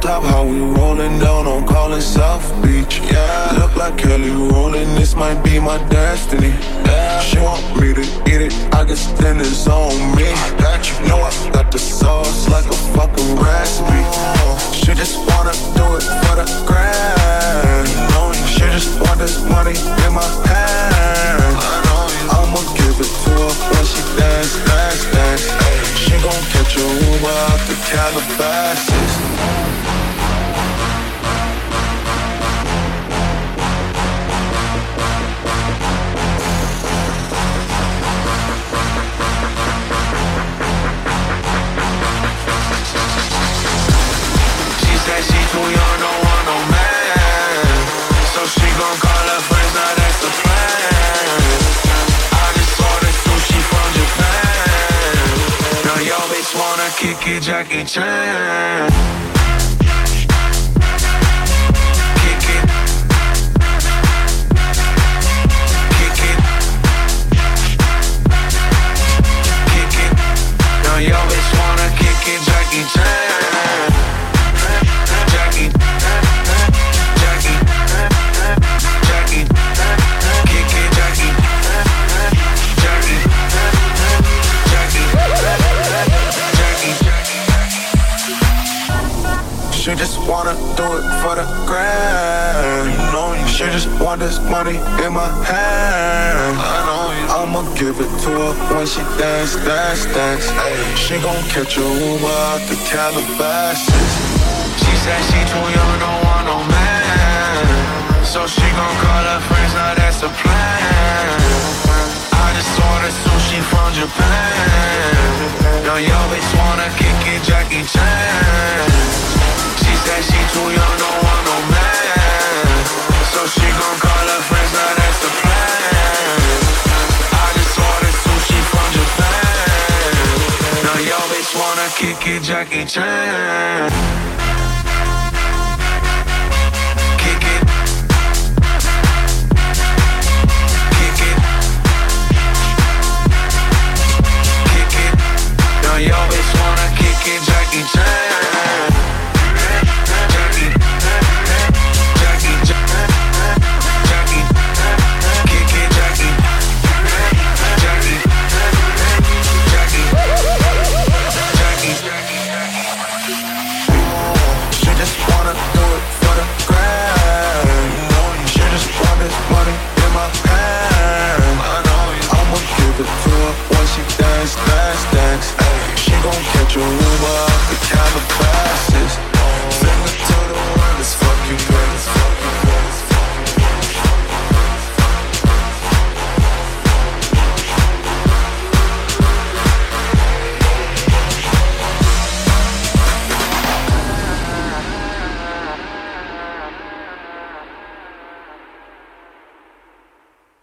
top, how we rolling down on calling South Beach. Yeah, look like Kelly rolling, this might be my destiny. Yeah, she want me to eat it, I guess then it's on me. I got you, know I Jackie Chan. She just wanna do it for the grand. She just want this money in my hand. I know I'ma give it to her when she dance, dance, dance. She gon' catch a Uber out the Calabasas. She said she too young, don't want wanna kick it, Jackie Chan. I'ma give it to her when she dance, dance, dance. She gon' catch a Uber, the kind of